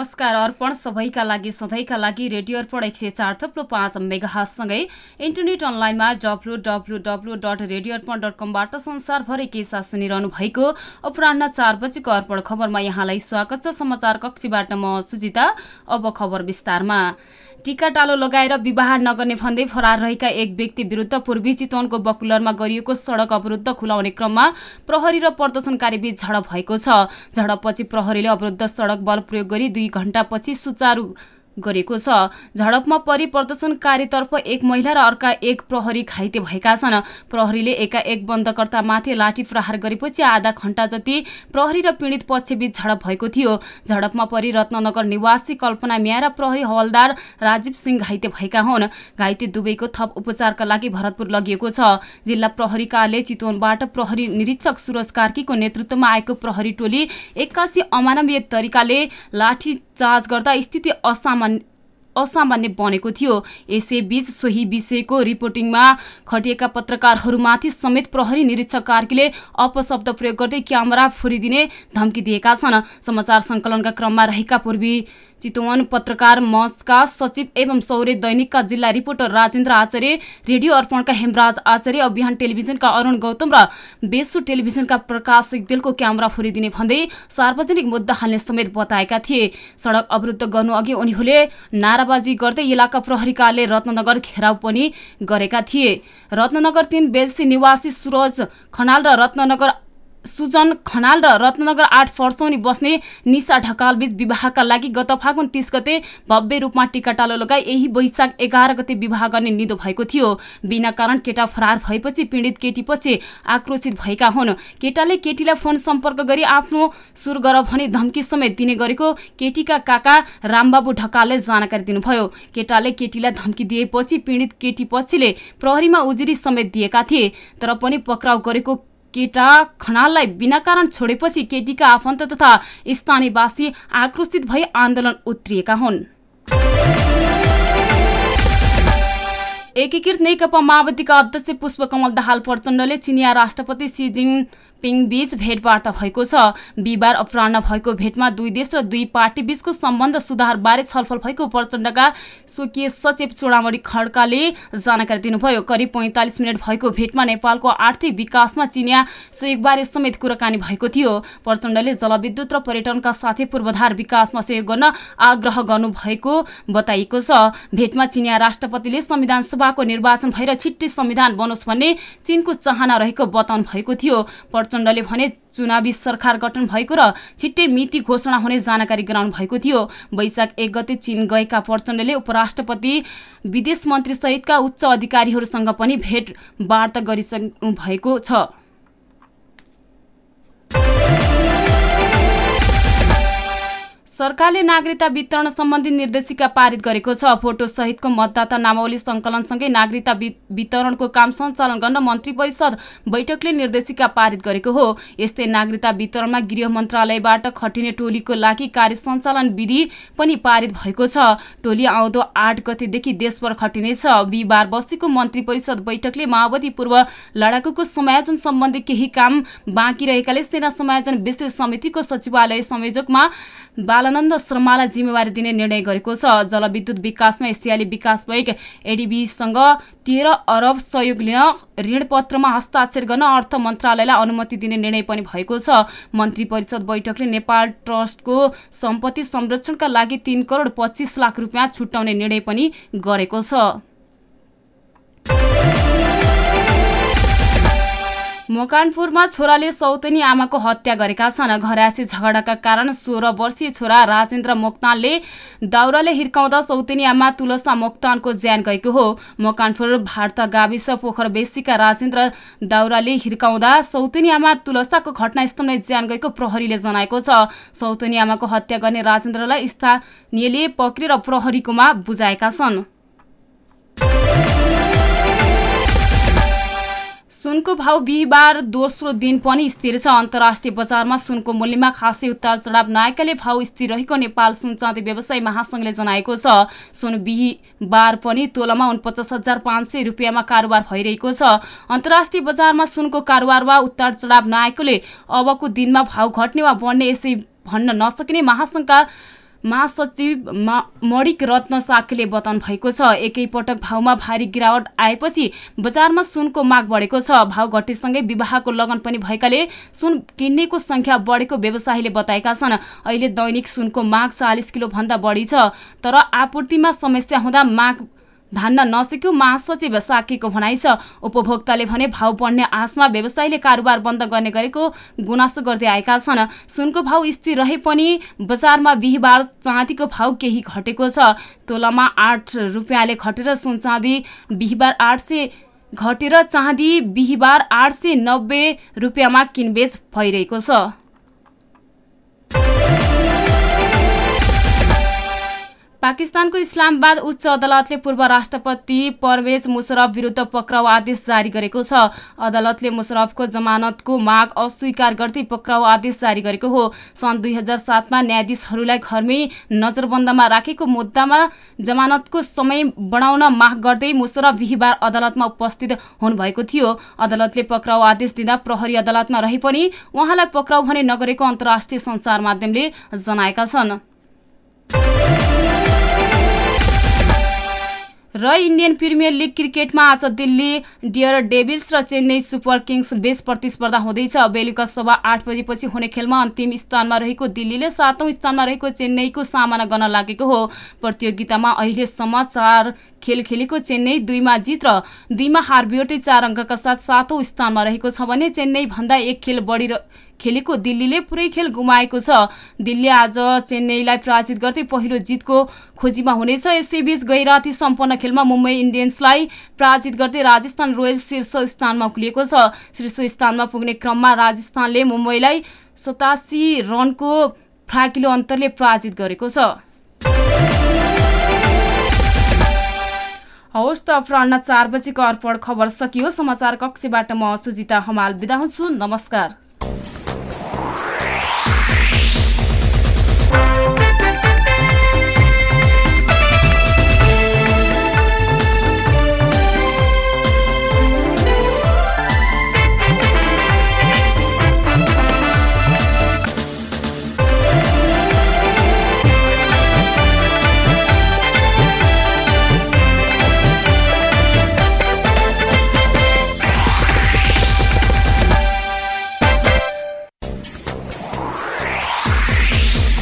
नमस्कार। अर्पण सबैका लागि सधैँका लागि रेडियो अर्पण एक सय चार थप्लो पाँच मेगासँगै इन्टरनेट अनलाइनमा W W W dot radio Arpan dot कमबाट संसारभरि के साथ सुनिरहनु भएको अपराह चार बजेको अर्पण खबरमा यहाँलाई स्वागत छ। समाचार कक्षीबाट म सुजिता अब खबर विस्तारमा। टिका टालो लगाएर विवाह नगर्ने भन्दै फरार रहेका एक व्यक्ति विरुद्ध पूर्वी चितवनको बकुलरमा गरिएको सडक अवरुद्ध खुलाउने क्रममा प्रहरी र प्रदर्शनकारी बीच झडप भएको छ। झडपपछि प्रहरीले अवरुद्ध सडक बल प्रयोग गरी दुई घण्टापछि सुचारू गरेको छ। झडपमा परि प्रदर्शनकारीतर्फ एक महिला र अर्का एक प्रहरी घाइते भएका छन्। प्रहरीले एका एक बन्दकर्तामाथि लाठी प्रहार गरेपछि आधा घण्टा जति प्रहरी र पीडित पक्षबीच झडप भएको थियो। झडपमा परि रत्ननगर निवासी कल्पना मिया र प्रहरी हवलदार राजीव सिंह घाइते भएका हुन्। घाइते दुवैको थप उपचारका लागि भरतपुर लगिएको छ। जिल्ला प्रहरी कार्यालय चितवनबाट प्रहरी निरीक्षक सुरज कार्कीको नेतृत्वमा आएको प्रहरी टोली एक्कासी अमानवीय तरिकाले लाठी चार्ज गर्दा स्थिति असामान्य असामान्य बनेको थियो। यसैबीच सोही विषयको रिपोर्टिङमा खटिएका पत्रकारहरूमाथि समेत प्रहरी निरीक्षक कार्कीले अपशब्द प्रयोग गर्दै क्यामेरा फुरिदिने धम्की दिएका छन्। समाचार सङ्कलनका क्रममा रहेका पूर्वी चितवन पत्रकार मञ्चका सचिव एवं सौर्य दैनिकका जिल्ला रिपोर्टर राजेन्द्र आचार्य रेडियो अर्पणका हेमराज आचार्य अभियान टेलिभिजनका अरुण गौतम र बेसु टेलिभिजनका प्रकाश सिगदेलको क्यामेरा फुरिदिने भन्दै सार्वजनिक मुद्दा हाल्ने समेत बताएका थिए। सडक अवरुद्ध गर्नु अघि उनीहरूले नाराबाजी गर्दै इलाका प्रहरी कार्यालय रत्ननगर घेराउ पनि गरेका थिए। रत्ननगर तीन बेलसी निवासी सुरज खनाल र रत्ननगर सुजन खनाल र रत्नगर आठ फर्सौनी बस्ने निशा ढकाल बीच विवाहका लागि गत फागुन तीस गते भव्य रूपमा टिकाटालो लगाई यही वैशाख एघार गते विवाह गर्ने निदो भएको थियो। बिना कारण केटा फरार भएपछि पीडित केटीपछि आक्रोशित भएका हुन्। केटाले केटीलाई फोन सम्पर्क गरी आफ्नो सुर गर भनी धम्की समेत दिने गरेको केटीका काका रामबाबु ढकालले जानकारी दिनुभयो। केटाले केटीलाई धम्की दिएपछि पीडित केटी पक्षले प्रहरीमा उजुरी समेत दिएका थिए तर पनि पक्राउ गरेको केटा खनाललाई बिना कारण छोडेपछि केटीका आफन्त तथा स्थानीयवासी आक्रोशित भई आन्दोलन उत्रिएका हुन्। एकीकृत नेकपा माओवादीका अध्यक्ष पुष्पकमल दाहाल प्रचण्डले चिनिया राष्ट्रपति सी जिनपिङ बीच भेटवार्ता भएको छ। बिहिबार अपराह्न भएको भेटमा दुई देश र दुई पार्टी बीचको सम्बन्ध सुधारबारे छलफल भएको प्रचण्डका स्वकीय सचिव चुडामणी खड्काले जानकारी दिनुभयो। करिब पैँतालिस मिनट भएको भेटमा नेपालको आर्थिक विकासमा चिनिया सहयोगबारे समेत कुराकानी भएको थियो। प्रचण्डले जलविद्युत र पर्यटनका साथै पूर्वाधार विकासमा सहयोग गर्न आग्रह गर्नुभएको बताइएको छ। भेटमा चिनिया राष्ट्रपतिले संविधान सभाको निर्वाचन भएर छिट्टै संविधान बनोस् भन्ने चीनको चाहना रहेको बताउनु भएको थियो। प्रचण्डले भने चुनावी सरकार गठन भएको र छिट्टै मिति घोषणा हुने जानकारी गराउनु भएको थियो। वैशाख एक गते चीन गएका प्रचण्डले उपराष्ट्रपति विदेश मन्त्री सहितका उच्च अधिकारीहरूसँग पनि भेटवार्ता गरिसक्नु भएको छ। सरकारले नागरिकता वितरण सम्बन्धी निर्देशिका पारित गरेको छ। फोटो सहितको मतदाता नामावली संकलनसँगै नागरिकता वितरणको काम सञ्चालन गर्न मन्त्री परिषद बैठकले निर्देशिका पारित गरेको हो। यस्तै नागरिकता वितरणमा गृह मन्त्रालयबाट खटिने टोलीको लागि कार्य सञ्चालन विधि पनि पारित भएको छ। टोली आउँदो आठ गतेदेखि देशभर खटिनेछ। बिहिबार बसेको मन्त्री परिषद बैठकले माओवादी पूर्व लडाकुको समायोजन सम्बन्धी केही काम बाँकी रहेकाले सेना समायोजन विशेष समितिको सचिवालय संयोजकमा बालानन्द शर्मालाई जिम्मेवारी दिने निर्णय गरेको छ। जलविद्युत विकासमा एसियाली विकास बैङ्क एडिबीसँग तेह्र अरब सहयोग लिन ऋणपत्रमा हस्ताक्षर गर्न अर्थ मन्त्रालयलाई अनुमति दिने निर्णय पनि भएको छ। मन्त्री परिषद बैठकले नेपाल ट्रस्टको सम्पत्ति संरक्षणका लागि तीन करोड पच्चिस लाख रुपियाँ छुट्याउने निर्णय पनि गरेको छ। मोकानपुरमा छोराले सौतनी आमाको हत्या गरेका छन्। घरासी झगडाका कारण सोह्र वर्षीय छोरा राजेन्द्र मोक्तानले दाउराले हिर्काउँदा सौतनी आमा तुलसा मोक्तानको ज्यान गएको हो। मोकानपुर भारत गाविस पोखर बेसीका राजेन्द्र दाउराले हिर्काउँदा सौतनी आमा तुलसाको घटनास्थलमै ज्यान गएको प्रहरीले जनाएको छ। सौतनी आमाको हत्या गर्ने राजेन्द्रलाई स्थानीयले पक्रेर प्रहरीकोमा बुझाएका छन्। सुनको भाउ बिहिबार दोस्रो दिन पनि स्थिर छ। अन्तर्राष्ट्रिय बजारमा सुनको मूल्यमा खासै उतार चढाव नआएकाले भाउ स्थिर रहेको नेपाल सुन चाँदी व्यवसायी महासङ्घले जनाएको छ। सुन बिहिबार पनि तोलामा उनपचास हजार पाँच सय रुपियाँमा कारोबार भइरहेको छ। अन्तर्राष्ट्रिय बजारमा सुनको कारोबारमा उतार चढाव नआएकोले अबको दिनमा भाउ घट्ने वा बढ्ने यसै भन्न नसकिने महासङ्घका महासचिव मणिक रत्न साकेले बताउनु भएको छ। एकैपटक भाउमा भारी गिरावट आएपछि बजारमा सुनको माग बढेको छ। भाउ घटेसँगै विवाहको लगन पनि भएकाले सुन किन्नेको संख्या बढेको व्यवसायीले बताएका छन्। अहिले दैनिक सुनको माग चालिस किलो भन्दा बढी छ तर आपूर्तिमा समस्या हुँदा माग धान्न नसक्यो महासचिव साकेको भनाइ छ। उपभोक्ताले भने भाउ बढ्ने आशमा व्यवसायीले कारोबार बन्द गर्ने गरेको गुनासो गर्दै आएका छन्। सुनको भाउ स्थिर रहे पनि बजारमा बिहिबार चाँदीको भाउ केही घटेको छ। तोलामा आठ रुपियाँले घटेर सुन चाँदी बिहिबार आठ सय घटेर चाँदी बिहिबार आठ सय नब्बे रुपियाँमा किनबेच भइरहेको छ। पाकिस्तानको इस्लामाबाद उच्च अदालतले पूर्व राष्ट्रपति परवेज मुशरफ विरुद्ध पक्राउ आदेश जारी गरेको छ। अदालतले मुशरफको जमानतको माग अस्वीकार गर्दै पक्राउ आदेश जारी गरेको हो। सन् दुई हजार सातमा न्यायाधीशहरूलाई घरमै नजरबन्दमा राखेको मुद्दामा जमानतको समय बढाउन माग गर्दै मुशरफ बिहिबार अदालतमा उपस्थित हुनुभएको थियो। अदालतले पक्राउ आदेश दिँदा प्रहरी अदालतमा रहे पनि उहाँलाई पक्राउ भने नगरेको अन्तर्राष्ट्रिय सञ्चार माध्यमले जनाएका छन्। र इन्डियन प्रिमियर लिग क्रिकेटमा आज दिल्ली डियर डेभिल्स र चेन्नई सुपर किङ्स बेस प्रतिस्पर्धा हुँदैछ। बेलुका सभा आठ बजेपछि हुने खेलमा अन्तिम स्थानमा रहेको दिल्लीले सातौं स्थानमा रहेको चेन्नईको सामना गर्न लागेको हो। प्रतियोगितामा अहिलेसम्म चार खेल खेलेको चेन्नई दुईमा जित र दुईमा हार बिहोर्दै चार अङ्कका साथ सातौं स्थानमा रहेको छ भने चेन्नई भन्दा एक खेल बढी खेलेको दिल्लीले पुरै खेल गुमाएको छ। दिल्ली आज चेन्नईलाई पराजित गर्दै पहिलो जितको खोजीमा हुनेछ। यसैबीच गैराती सम्पन्न खेलमा मुम्बई इन्डियन्सलाई पराजित गर्दै राजस्थान रोयल्स शीर्ष स्थानमा उक्लिएको छ। शीर्ष स्थानमा पुग्ने क्रममा राजस्थानले मुम्बईलाई सतासी रनको फ्राकिलो अन्तरले पराजित गरेको छ। हवस् त अपराह चार बजीको अर्पण खबर सकियो। समाचार कक्षबाट म सुजिता हमाल बिदा हुन्छु। नमस्कार।